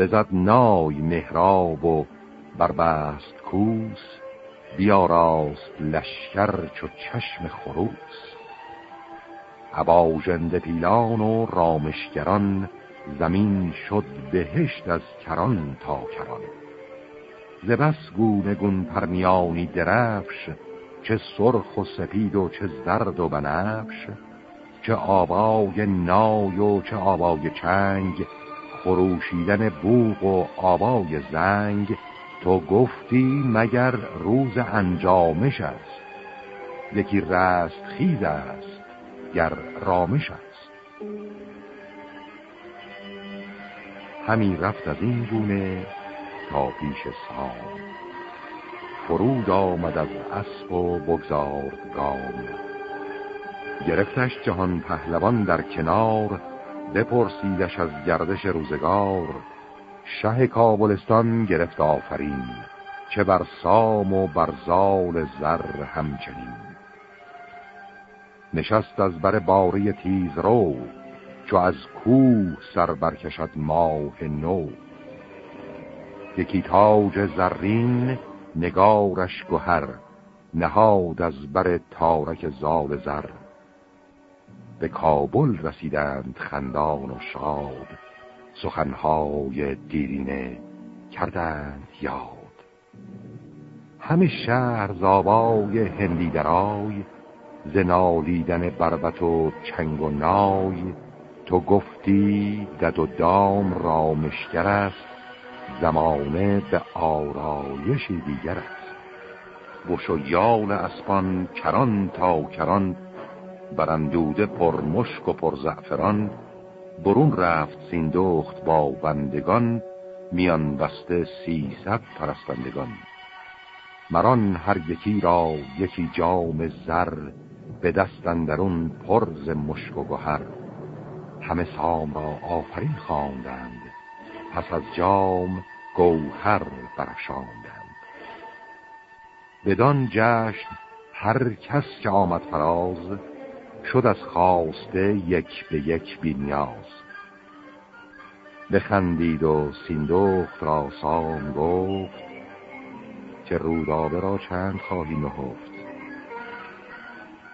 بزد نای مهراب و بربست کوس بیاراست لشکر چو چشم خروس. عباژنده پیلان و رامشگران زمین شد بهشت از کران تا کران. ز گونه گون پرمیانی درفش چه سرخ و سپید و چه زرد و بنفش چه آوای نای و چه آوای چنگ خروشیدن بوق و آوای زنگ تو گفتی مگر روز انجامش است. یکی رست خیز است گر رامش است. همی رفت از این گونه تا پیش سام. فرود آمد از اسب و بگذارد گام. گرفتش جهان پهلوان در کنار بپرسیدش از گردش روزگار شه کابلستان گرفت آفرین چه بر سام و بر زال زر همچنین. نشست از بر باری تیز رو چو از کوه سر برکشد ماه نو. یکی تاج زرین نگارش گهر نهاد از بر تارک زال زر. به کابل رسیدند خندان و شاد. سخنهای دیرینه کردند یاد. همه شهر زابای هندی درای زنالیدن بربت و چنگ و نای تو گفتی دد و دام رامشگر است زمانه به آرایشی دیگر است. و یال اسپان کران تا کران برندوده پر مشک و پر زعفران برون رفت سیندخت با بندگان میان بسته سیصد پرستندگان. مران هر یکی را یکی جام زر به دست اندرون پرز مشک و گهر. همه سام را آفرین خواندند پس از جام گوهر برفشاندند بدان جشن هر کس که آمد فراز شد از خواسته یک به یک بینیاز بخندید و سیندخت را سام گفت که رودابه را چند خواهی نهفت.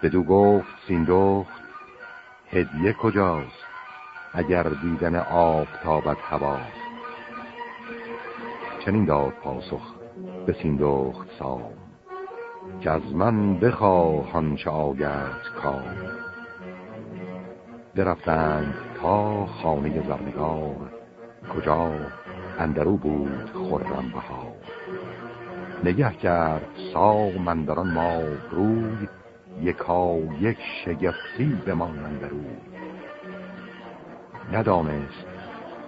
بدو گفت سیندخت هدیه کجاست اگر دیدن آفتابت هواست چنین داد پاسخ به سیندخت سام که از من بخواهان چه آگرد کام. برفتند تا خانه زرنگار کجا اندرو بود خرم بها نگه کرد سام اندران ما روی یکا یک شگفتی به اندرو. ندانست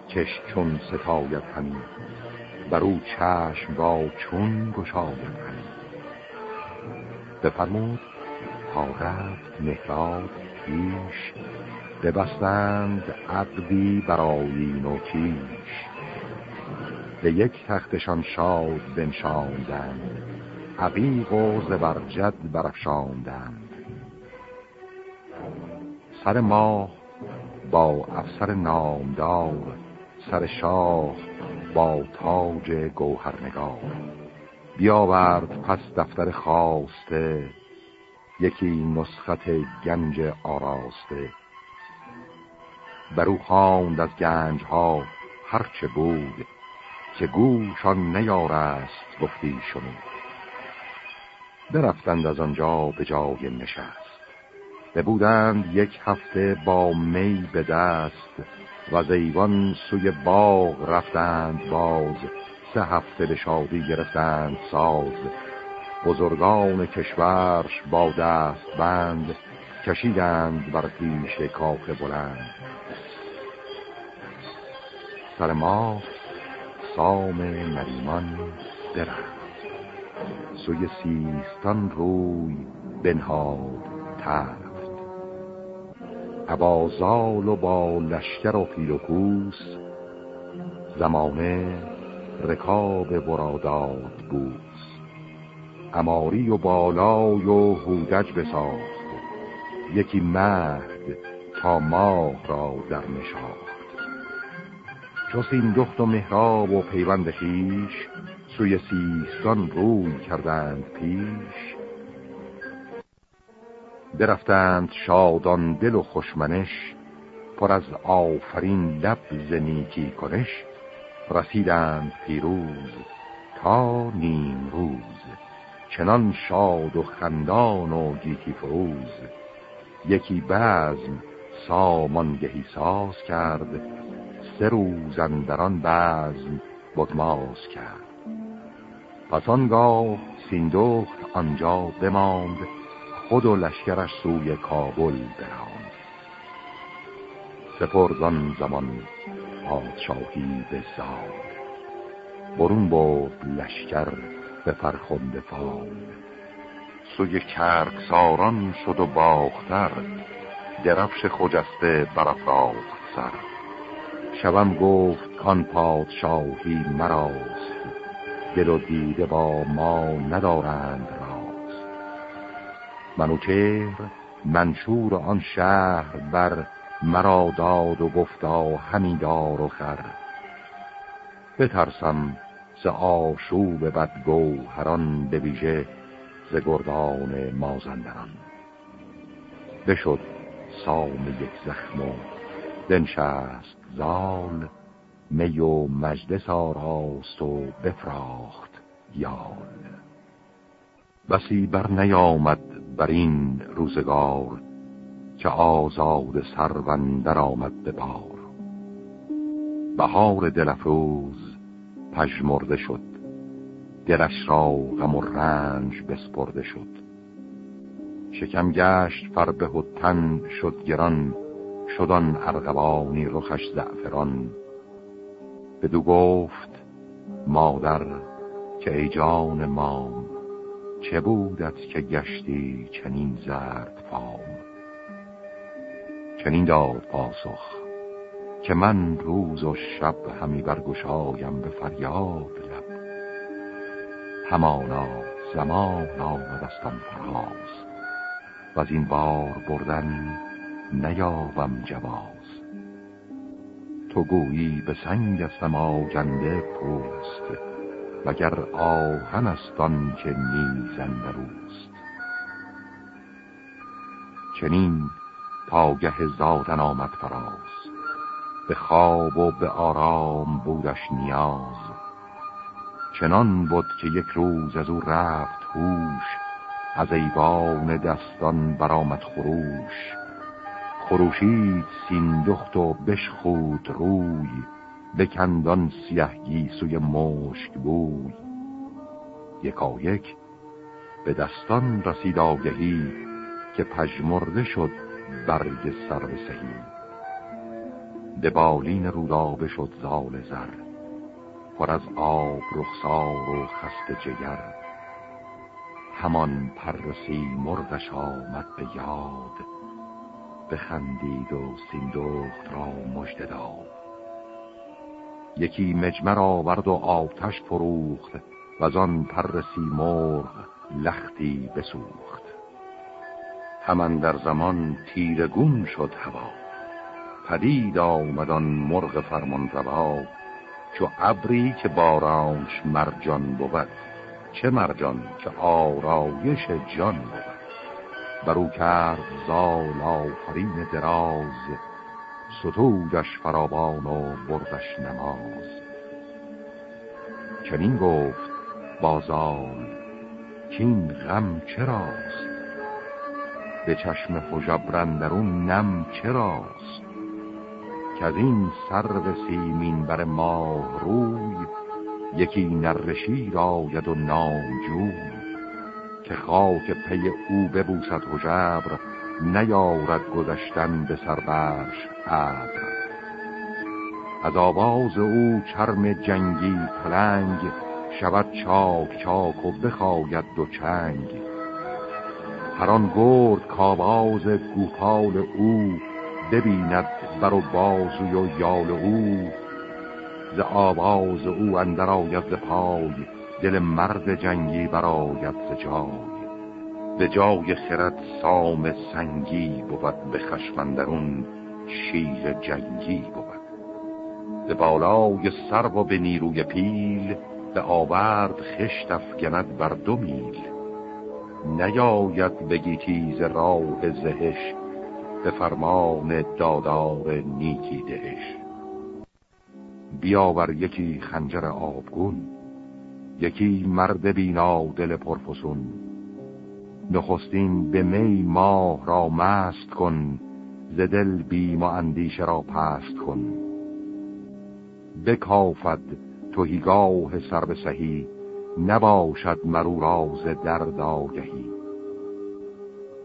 چش چون ستاید همین بر او چشم را چون گشاید همین بفرمود تا رفت مهراد پیش ببستند عقدی برای و کیش به یک تختشان شاد بنشاندند عقیق و زبرجد برفشاندند سر ماه با افسر نامدار سر شاه با تاج گوهرنگار. بیاورد پس دفتر خواسته یکی نسخت گنج آراسته. برو خواند از گنج ها هرچه بود که گوشان نیارست گفتی شنود برفتند از آنجا به جای نشست. بودند یک هفته با می به دست و زیوان سوی باغ رفتند باز. سه هفته به شادی گرفتند ساز. بزرگان کشورش با دست بند کشیدند بر پیش کاخ بلند. سر ما سام نریمان برد سوی سیستان روی بنهاد تفت عبازال و با لشکر و پیلوکوس زمانه رکاب براداد بود اماری و بالای و هودج بساخت. یکی مهد تا ماه را در نشاخت. چو دخت و مهراب و پیوند خیش سوی سیستان روی کردند پیش. برفتند شادان دل و خوشمنش پر از آفرین لب زنیکی کنش. رسیدند پیروز تا نیم روز چنان شاد و خندان و گیتی فروز. یکی بزم سامانگهی ساز کرد سه روز اندران بزم بدماز کرد. پس آنگاه سیندخت آنجا بماند خود و لشکرش سوی کابل براند. سپرزان زمان پادشاهی به زاد. برون بود لشکر به فرخنده فال سوی کرکساران شد و باختر درفش خجسته برافراخت سر. شبم گفت کان پادشاهی مراست. دل و دیده با ما ندارند راست. منوچهر منشور آن شهر بر مرا داد و گفتا همین دار و خر. بترسم ز آشوب بدگو هران به ویژه ز گردان مازندران. بشد سام یک زخم و دنشست زال می و مجلس آراست و بفراخت یال. بسی بر نیامد بر این روزگار که آزاد سروندر آمد به بار. بهار دلفروز پژمرده شد دلش را غم و رنج بسپرده شد. شکم گشت فربه و تن شد گران شدان ارغوانی رخش زعفران. بدو گفت مادر که ای جان مام چه بودت که گشتی چنین زرد فام؟ چنین داد پاسخ که من روز و شب همی برگشایم به فریاد لب. همانا زمان آمدستم فراز. و از این بار بردن نیابم جواز. تو گویی به سنگ سما جنده پوست وگر آهن استان که نیزن روست چنین پاگه زادن آمد فراز به خواب و به آرام بودش نیاز. چنان بود که یک روز از او رفت هوش از ایوان دستان برآمد خروش. خروشید سیندخت و بشخود روی بکندان سیه سوی مشک بوی. یکا یک به دستان رسید آگهی که پژمرده شد برگ سر سهی. به بالین رودابه شد زال زر پر از آب رخسار و خست جگر. همان پرسی مرغش آمد به یاد. بخندید و سیندخت را مژده داد. یکی مجمر آورد و آتش فروخت و از آن پر مرغ لختی بسوخت. همان در زمان تیرگون شد هوا. پدید آمدان مرغ فرمان روا چو ابری که بارانش مرجان بود چه مرجان که آرایش جان بود. برو کرد زال آفرین دراز ستودش فرابان و بردش نماز. چنین گفت بازال کین غم چراست به چشم خجبرندرون نم چراست که از این سر سیمین بر ماه روی یکی نرشی راید و نامجوی که خاک پی او ببوسد جبر نیارد گذشتن به سربرش ابر از آواز او چرم جنگی پلنگ شود چاک چاک و بخواید دو چنگ. هران گرد کاواز گوپال او ببیند بر و بازوی و یال او. ز آواز او اندر آید پای دل مرد جنگی براید جای. به جای خرد سام سنگی بود به خشمندرون شیر جنگی بود. به بالای سر و به نیروی پیل به آورد خشت افگند بر دو میل. نیاید بگی تیز راه زهش به فرمان دادار نیکی دهش. بیاور یکی خنجر آبگون یکی مرد بینا دل پرفسون. نخستین به می ماه را مست کن ز دل بیم و اندیشه را پست کن. بکافد توهیگاه سر به سهی نباشد مرو راز درد آگهی.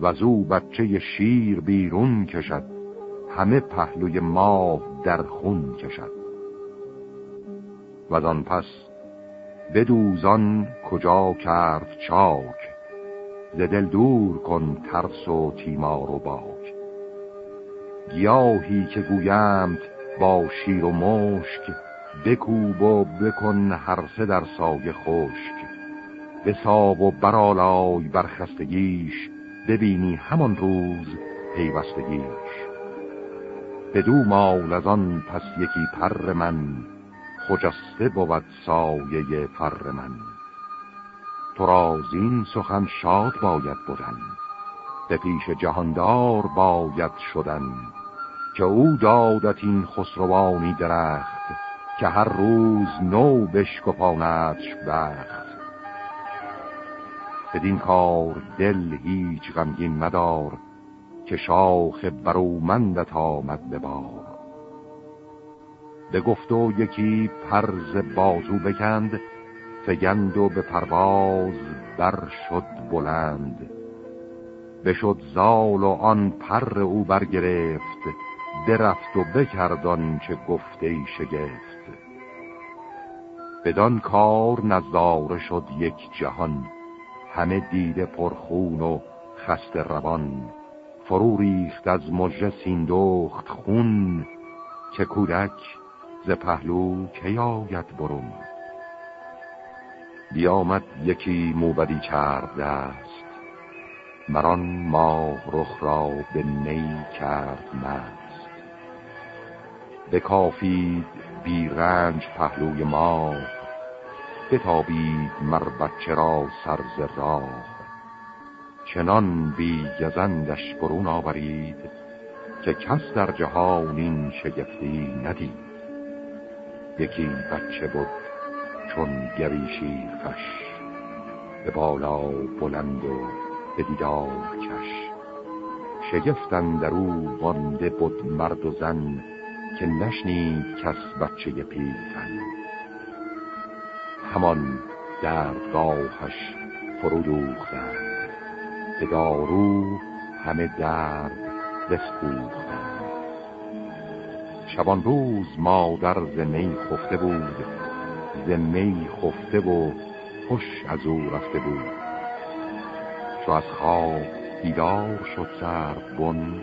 و زو بچه شیر بیرون کشد همه پهلوی ماه در خون کشد. و آن پس بدوزان کجا کرد چاک ز دل دور کن ترس و تیمار و باک. گیاهی که گویمت با شیر و مشک بکوب و بکن هر سه در سایه خشک. بساب و برالای برخستگیش ببینی همان روز پیوستگیش. بدو مال از آن پس یکی پر من خجسته بود سایه پر من. تو را زین سخن شاد باید بودن. به پیش جهاندار باید شدن. که او دادت این خسروانی درخت که هر روز نو بشکپاندش بخت. بدین کار دل هیچ غمگین مدار که شاخ برومندت آمد به بار. به گفت و یکی پرز بازو بکند فگند و به پرواز بر شد بلند. بشد زال و آن پر او برگرفت درفت و بکردان چه گفته شگفت. بدان کار نظاره شد یک جهان همه دیده پرخون و خست روان. فرو ریخت از مژه سیندخت خون که کودک ز پهلو که آید برون؟ بیامد یکی موبدی کرد است مران ماه رخ را به می کرد مست. بکافید بی رنج پهلوی ماه بتابید مر بچه را سرز راه. چنان بی گزندش برون آورید که کس در جهان این شگفتی ندید. یکی بچه بود چون گریشی فش به بالا بلند و به دیدار کش. شگفتن در او وانده بود مرد و زن که نشنید کس بچه پیلتن همان دردگاهش فرو دوختند به دارو همه درد بسپوختند شبان روز مادر ز می خفته بود ز می خفته و خوش از او رفته بود. چو از خواب بیدار شد سر بن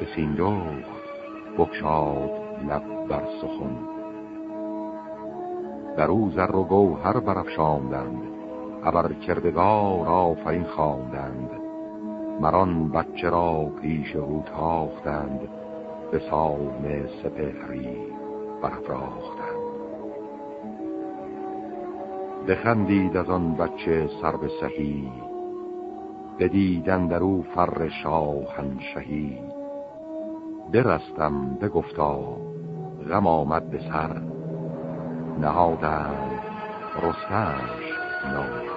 به سیندخت بکشاد لب بر سخن. در او زر و گوهر برافشاندند ابر کردگار آفرین خواندند. مران بچه را پیش او تاختند به سام سپهری برافراختند. بخندید از آن بچه سر به سهی بدیدن در او فر شاهنشهی. برستم بگفتا غم آمد به سر. نهادند رستنش نامپسر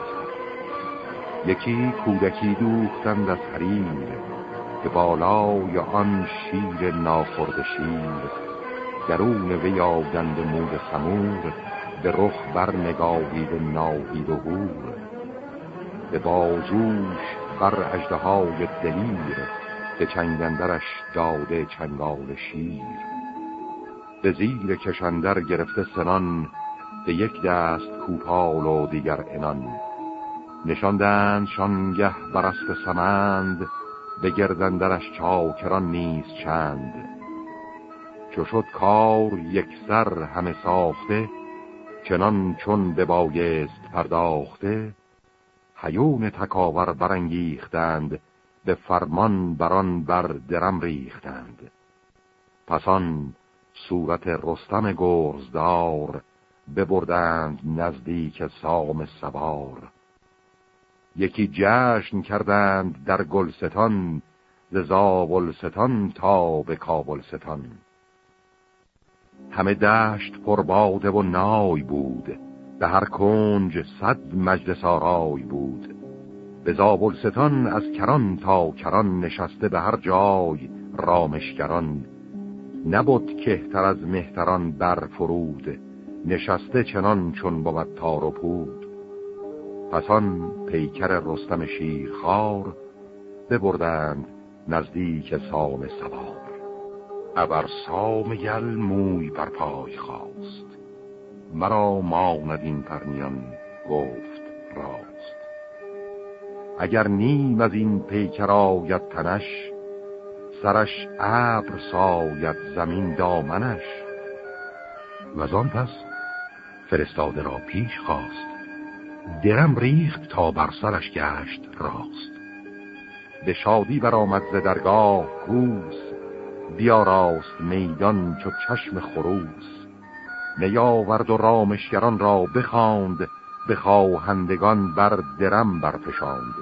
یکی کودکی دوختند از حریر. که بالای آن شیر ناخورد شیر درون وی آگند مود سمور به رخ بر نگاهید ناهید و هور به بازوش بر اجده دلیر که چنگندرش داده چنگال شیر. به زیر کشندر گرفته سنان به یک دست کوپال و دیگر انان نشاندند شانگه برست سمند به گردندرش چاکران نیز چند. چو شد کار یک سر همه ساخته چنان چون به بایست پرداخته حیون تکاور برانگیختند به فرمان بران بر درم ریختند. پسان صورت رستم گرزدار ببردند نزدیک سام سوار. یکی جشن کردند در گلستان ز زابلستان تا به کابلستان. همه دشت پرباده و نای بود به هر کنج صد مجلس آرای بود. به زابلستان از کران تا کران نشسته به هر جای رامشگران. نبود کهتر از مهتران بر فرود نشسته چنان چون بود تار و پود. پسان پیکر رستم شیرخوار ببردند نزدیک سام سوار. ابر سام یل موی بر پای خواست مرا ماند این پرنیان گفت راست. اگر نیم از این پیکر آید تنش سرش ابر ساید زمین دامنش. و آن پس فرستاده را پیش خواست. درم ریخت تا بر سرش گشت راست. به شادی برآمد ز درگاه کوس بیاراست میدان چو چشم خروس. نیاورد و رامشگران را بخواند به خواهندگان بر درم برفشاند.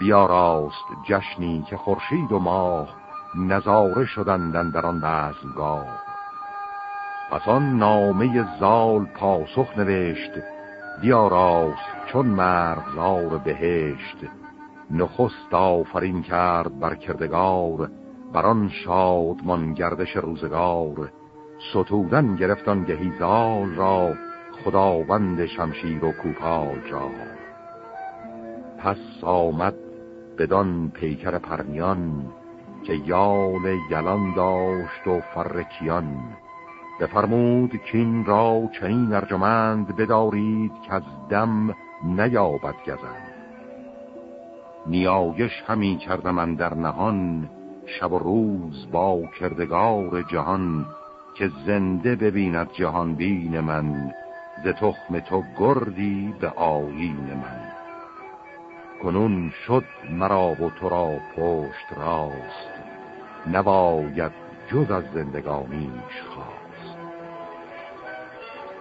بیاراست جشنی که خورشید و ماه نظاره شدندن در آن بزمگاه. پس آن نامه زال پاسخ نوشت بیاراست چون مرغزار بهشت. نخست آفرین کرد بر کردگار بران شادمان گردش روزگار. ستودن گرفتان گهیزال را خداوند شمشیر و کوپال را. پس آمد بدان پیکر پرنیان که یال یلان داشت و فرکیان بفرمود کین را چنین ارجمند بدارید که از دم نیابد گزند. نیایش همی کردم من در نهان شب و روز با کردگار جهان که زنده ببیند جهان بین من ز تخم تو گردی به آیین من. کنون شد مرا و تو را پشت راست نباید جز از زندگانیش خواست.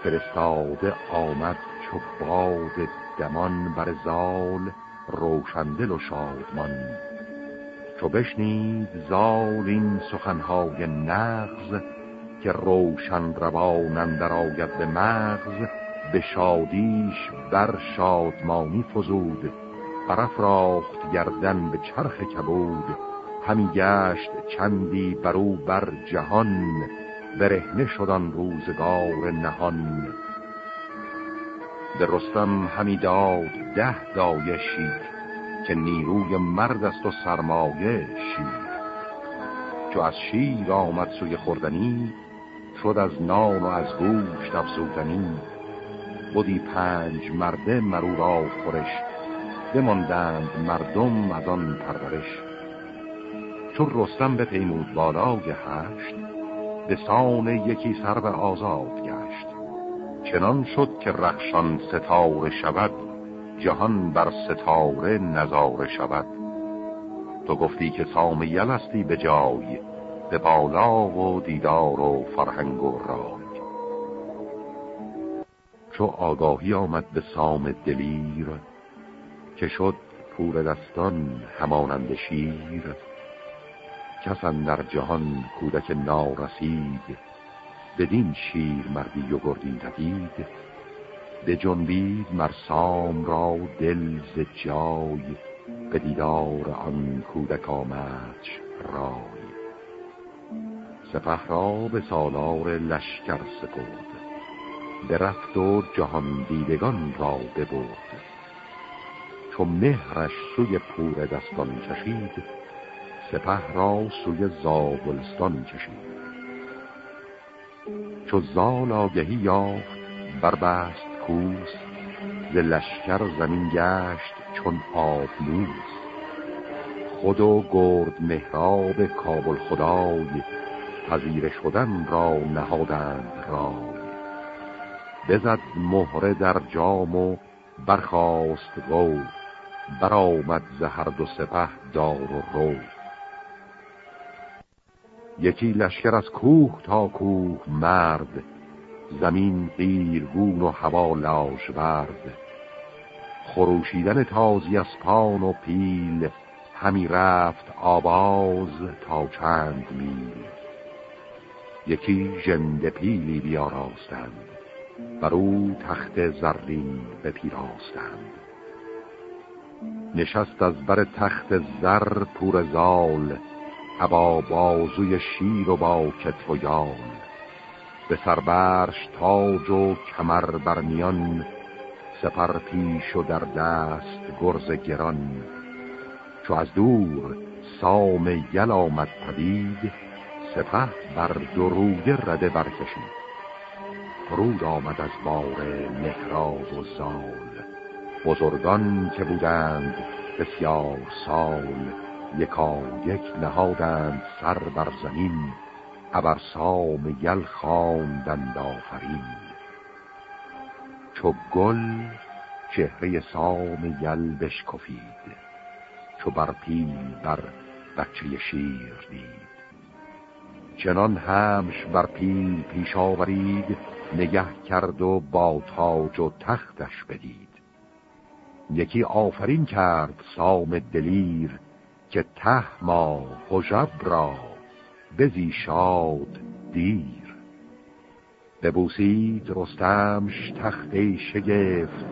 فرستاده آمد چو باد دمان بر زال روشندل و شادمان. چو بشنید زال این سخنهای نغز که روشن روانن در آید به مغز به شادیش بر شادمانی فزود. برافراخت گردن به چرخ کبود همی گشت چندی برو بر جهان. برهنه شدن روزگار نهان. به رستم همی داد ده دایه که نیروی مرد است و سرمایه شیر. چو از شیر آمد سوی خوردنی شد از نان و از گوشت افزودنی. بودی پنج مرده مرو را خورش بماندند مردم از آن پرورش. چون رستم به پیمود بالای هشت به سان یکی سر آزاد گشت. چنان شد که رخشان ستاره شود جهان بر ستاره نظاره شود. تو گفتی که سام یلستی به جای به بالا و دیدار و فرهنگ و رای. چو آگاهی آمد به سام دلیر که شد پور دستان همانند شیر. کسن در جهان کودک نارسید بدین شیر مردی و گردی ندید به جنبید مرسام را دل ز جای به دیدار آن کودک آمدش رای. سپه را به سالار لشکر سپرد رفت و جهان دیدگان را ببرد. چو مهرش سوی پور دستان کشید سپه را سوی زابلستان کشید چو زال آگهی یافت بربست کوس ز لشکر زمین گشت چون آبنوس خود و گرد مهراب کابل خدای پذیر شدن را نهادند رای. بزد مهره در جام و برخاست رو برآمد ز هر دو سپه دار و رو. یکی لشکر از کوه تا کوه مرد زمین قیرگون و هوا لاژورد خروشیدن تازی از پان و پیل همی رفت آواز تا چند میل. یکی ژنده پیلی بیاراستند بر او تخت زرین بپیراستند. نشست از بر تخت زر پور زال ابا بازوی شیر و با کتف و یال به سربرش تاج و کمر برمیان سپر پیش و در دست گرز گران. چو از دور سام یل آمد پدید سپه بر دروده رده برکشید. فرود آمد از بار مهراب و زال. بزرگان که بودند بسیار سال یکا یک نهادند سر بر زمین ابر سام یل خواندند آفرین. چو گل چهره سام یل بشکفید چو بر پیل بر بچه شیر دید. چنان همش بر پیل پیش آورید نگه کرد و با تاج و تختش بدید. یکی آفرین کرد سام دلیر که ته ما حجب را بزی شاد دیر. ببوسید رستمش تخته شگفت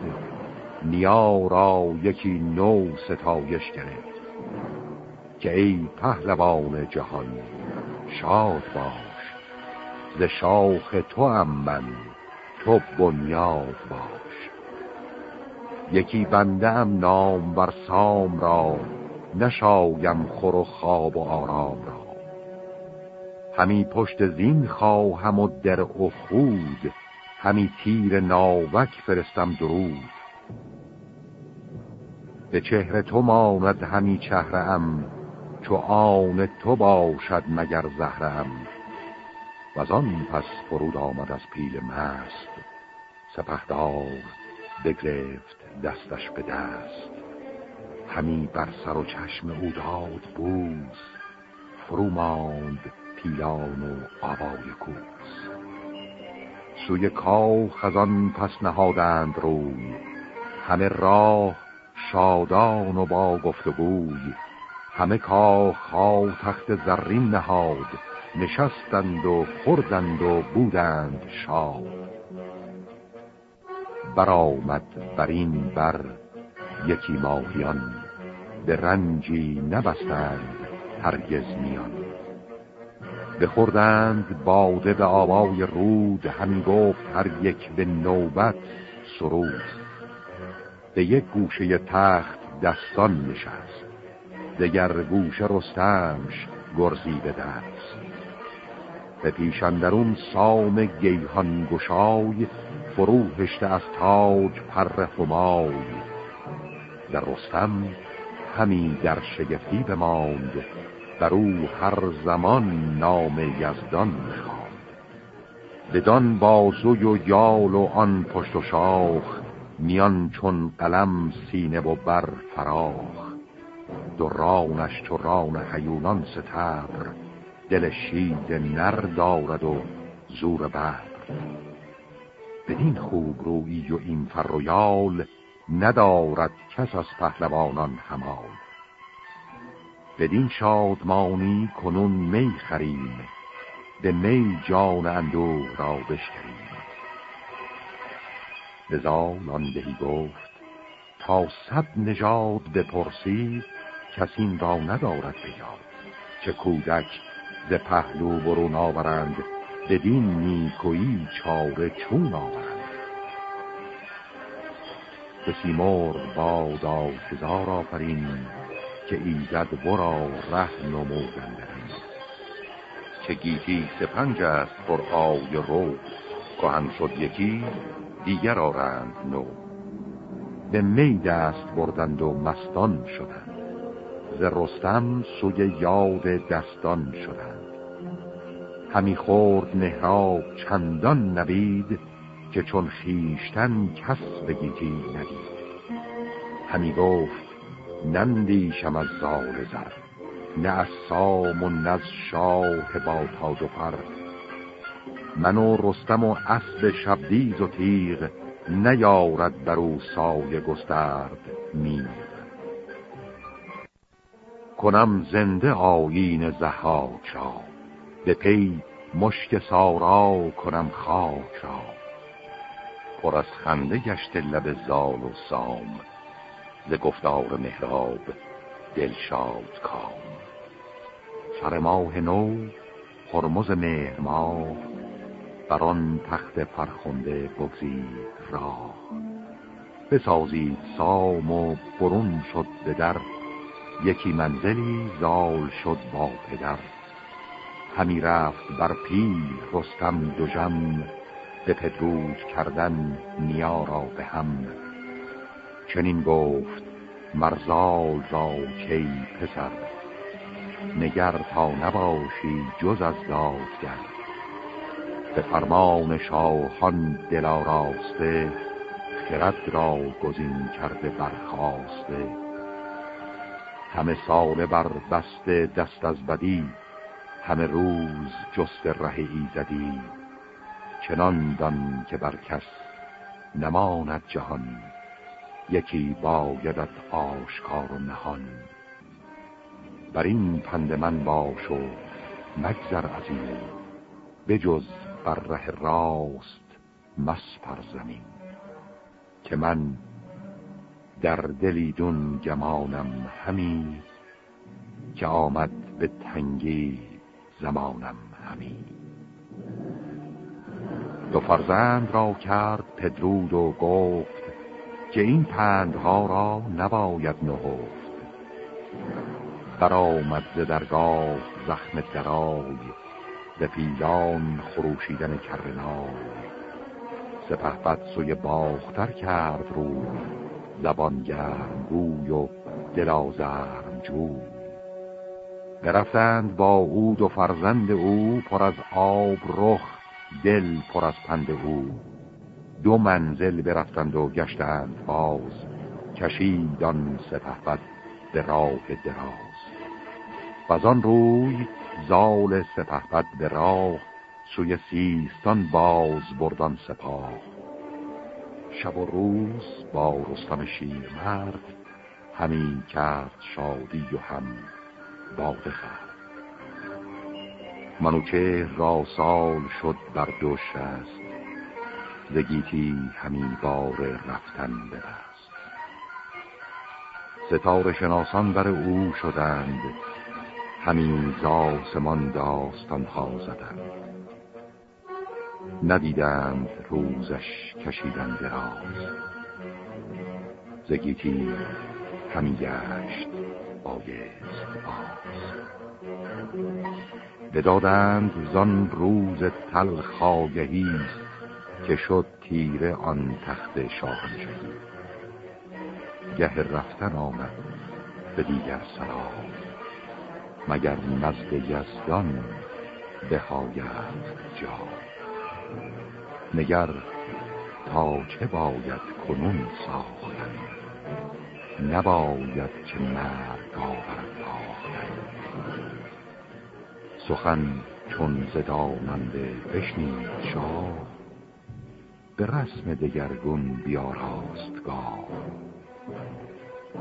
نیا را یکی نو ستایش گرفت. که ای پهلوان جهان شاد باش ز شاخ تو هم من تو بنیاد باش. یکی بنده ام نام بر سام را نشایم خور و خواب و آرام را. همی پشت زین خواهم و در و خود همی تیر ناوک فرستم درود. به چهره تو ماند همی چهره ام چو آن تو باشد مگر زهرم و از آن پس فرود آمد از پیل مست سپهدار بگرفت دستش به دست. همی بر سر و چشم او داد بوز فرو ماند پیلان و آوای کوس. سوی کاخ خزان پس نهادند روی. همه راه شادان و با گفتگوی. همه کاخ ها تخت زرین نهاد. نشستند و خوردند و بودند شاد. برآمد بر این بر یکی ماهیان به رنجی نبستند هرگز میان. بخوردند باده به آبای رود همی گفت هر یک به نوبت سرود. به یک گوشه تخت دستان نشست دگر گوشه رستمش گرزی به دست. به پیشندرون سام گیهان گشای فرو هشته از تاج پر همای. در رستم همی در شگفتی بماند بر او هر زمان نام یزدان می‌خواند بدان بازوی و یال و آن پشت و شاخ میان چون قلم سینه و بر فراخ. درانش چو ران حیونان ستبر دل شید نر دارد و زور بر بدین خوب رویی و این فرویال ندارد کس از پهلوانان همال بدین شادمانی کنون می خریم به می جان اندوه را بشکریم. زال آن دهی گفت تا صد نژاد بپرسید کسی را ندارد بیاد. چه کودک ز پهلو برون آورند بدین نیکویی چاره چون آورند. به سیمور بادا هزار آفرین که ایزد برا ره نمودندرین که گیتی سپنج است پر آی رو کهن شد یکی دیگر آرند نو. به می دست بردند و مستان شدند. ز رستم سوی یاد دستان شدند. همی خورد نهراب چندان نبید که چون خیشتن کس بگیتی ندید. همی گفت نندیشم از زال زر نه از سام و نه از شاه با تاج و پر. من و رستم و اسب شبدیز و تیغ نیارد بر او سایه گسترد میر. کنم زنده آیین زحاک را به پی مشک سارا کنم خاک را. پر از خنده گشت لب زال و سام. ز گفتار مهراب دلشاد کام. سر ماه نو هرمز مهر ماه. بر آن تخت فرخنده بگزید راه. بسازید سام و برون شد به در. یکی منزلی زال شد با پدر. همی رفت بر پیل رستم دو جم به پدرود کردن نیا را به هم. چنین گفت مرزال را کی پسر. نگر تا نباشی جز از دادگر. به فرمان شاهان دل آراسته خرد را گزین کرده برخواسته. همه ساله بر بسته دست از بدی همه روز جست ره ایزدی. چنان دان که بر کس نماند جهان یکی بایدت آشکار و نهان. بر این پند من باش و مگذر از این بجز بر ره راست مسپر زمین. که من در دلیدون گمانم همی که آمد به تنگی زمانم همی. دو فرزند را کرد پدرود و گفت که این پندها را نباید نهفت. برآمد ز درگاه زخم درای ز پیلان خروشیدن کرنای سپه سوی باختر کرد رو زبان گرم گوی و دلازرم جوی برفتند با او و فرزند او پر از آب رخ دل پر از پند او. دو منزل برفتند و گشتند باز. کشیدان سپهبد به راه دراز. و آن روی زال سپهبد به راه سوی سیستان باز بردان سپاه. شب و روز با رستم مرد همین کرد شادی و هم باده خرد منوچه را سال شد بر دو شست زگیتی همین بار رفتن ببست. ستاره شناسان بر او شدند. همین زاسمان داستان ها زدند ندیدند روزش کشیدن دراز. زگیتی همی گشت. بایست باز بدادند زان روز تلخ آگهی که شد تیره آن تخت شاهنشهی گه رفتن آمد به دیگر سلام مگر نزد یزدان بهاید جا نگر تا چه باید کنون ساختن؟ نباید که مرد آورد سخن چون زداننده بشنید شاه به رسم دگرگون بیاراستگاه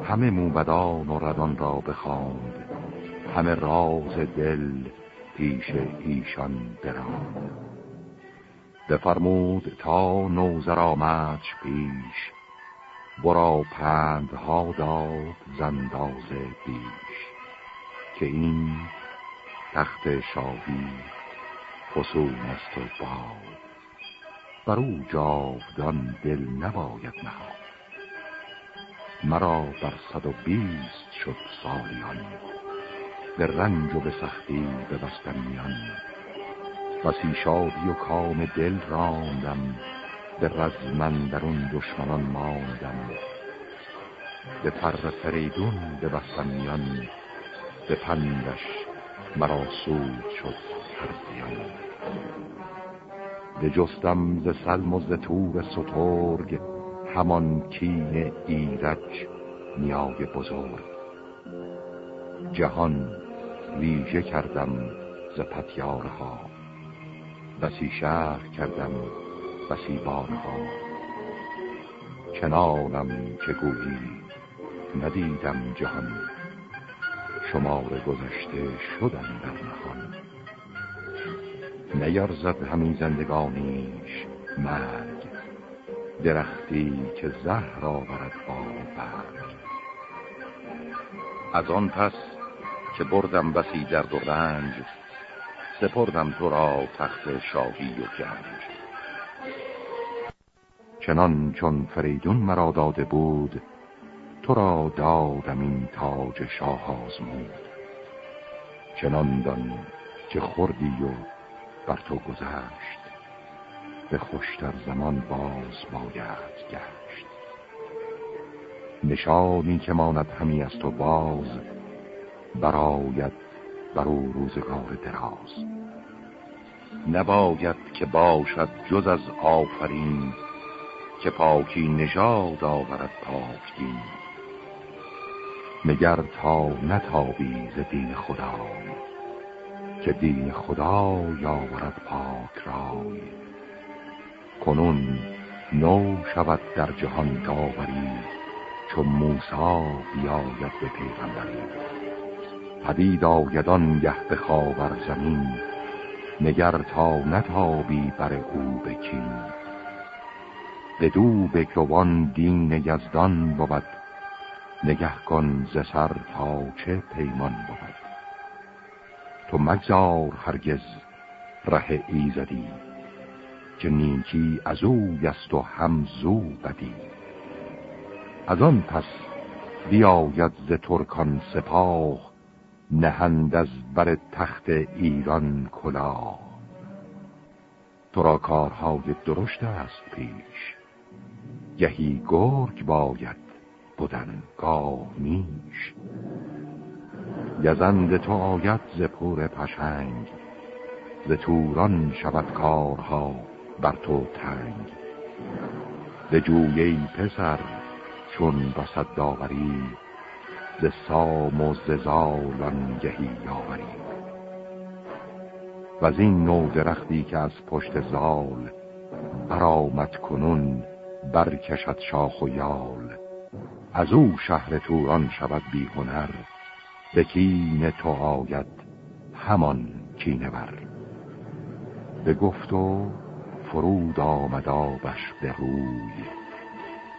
همه موبدان و ردان را بخواند همه راز دل پیش ایشان براند. بفرمود تا نوزر آمدش پیش برا پندها داد زنداز بیش که این تخت شاهی فسون است و باد. بر او جاودان دل نباید نهاد. مرا بر صد و بیست شد سالیان به رنج و به سختی بستم میان. بسی شادی و کام دل راندم به رزمن در اون دشمنان ماندم. به پر فریدون بستم میان. به پندش مرا سود شد هر به جستم ز سلم و ز تور سترگ همان کین ایرج نیای بزرگ. جهان ویژه کردم ز پتیارها بسی شهر کردم بسی بارها. چنانم که گویی ندیدم جهان. شمار گذشته شدن در نهان. نیارزد همین زندگانیش مرگ. درختی که زهر آورد با از آن پس که بردم بسی درد و رنج سپردم تو را تخت شاهی و گنج. چنان چون فریدون مرا داده بود تو را دادم این تاج شاه آزمود. چنان دان که خوردی و بر تو گذشت به خوشتر زمان باز باید گشت. نشانی که ماند همی از تو باز براید بر او روزگار دراز. نباید که باشد جز از آفرین که پاکی نژاد آورد پاک دین نگر تا نتابی ز دین خدا که دین خدا یاورد پاک رای. کنون نو شود در جهان داوری چون موسا بیاید به پیغمبری. پدید آیدان گه به خاور زمین نگر تا نتابی بر او بکین. بدو بکروان دین یزدان بود. نگه کن ز سر تا چه پیمان بود. تو مگذار هرگز ره ایزدی. که نیکی از او یست و همزو بدی. از آن پس بیاید ز ترکان سپاه نهند از بر تخت ایران کلا تو را کارهای درشت است پیش. گهی گرگ باید بودن گاه میش گزند تو آید ز پور پشنگ ز توران شود کارها بر تو تنگ. ز جویی پسر چون بسد داوری ز سام و ز زالان گهی یاوری. و از این نو درختی که از پشت زال برآمد کنون برکشد شاخ و یال. از او شهر توران شود بی هنر به کین تو آید همان کینه بر. به گفت و فرود آمد آبش به روی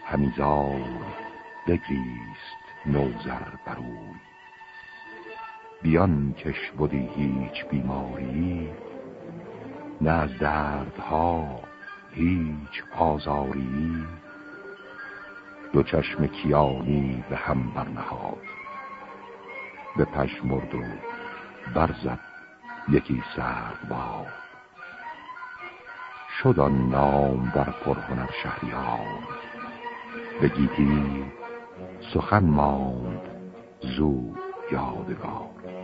همیزار بگریست نوزر بروی بیان کش بودی هیچ بیماری نه از دردها هیچ آزاری. دو چشم کیانی به هم برنهاد. به پشمرد و برزد یکی سرد باد. شد آن نام بر پرهنر شهریار. به گیتی سخن ماند زو یادگار.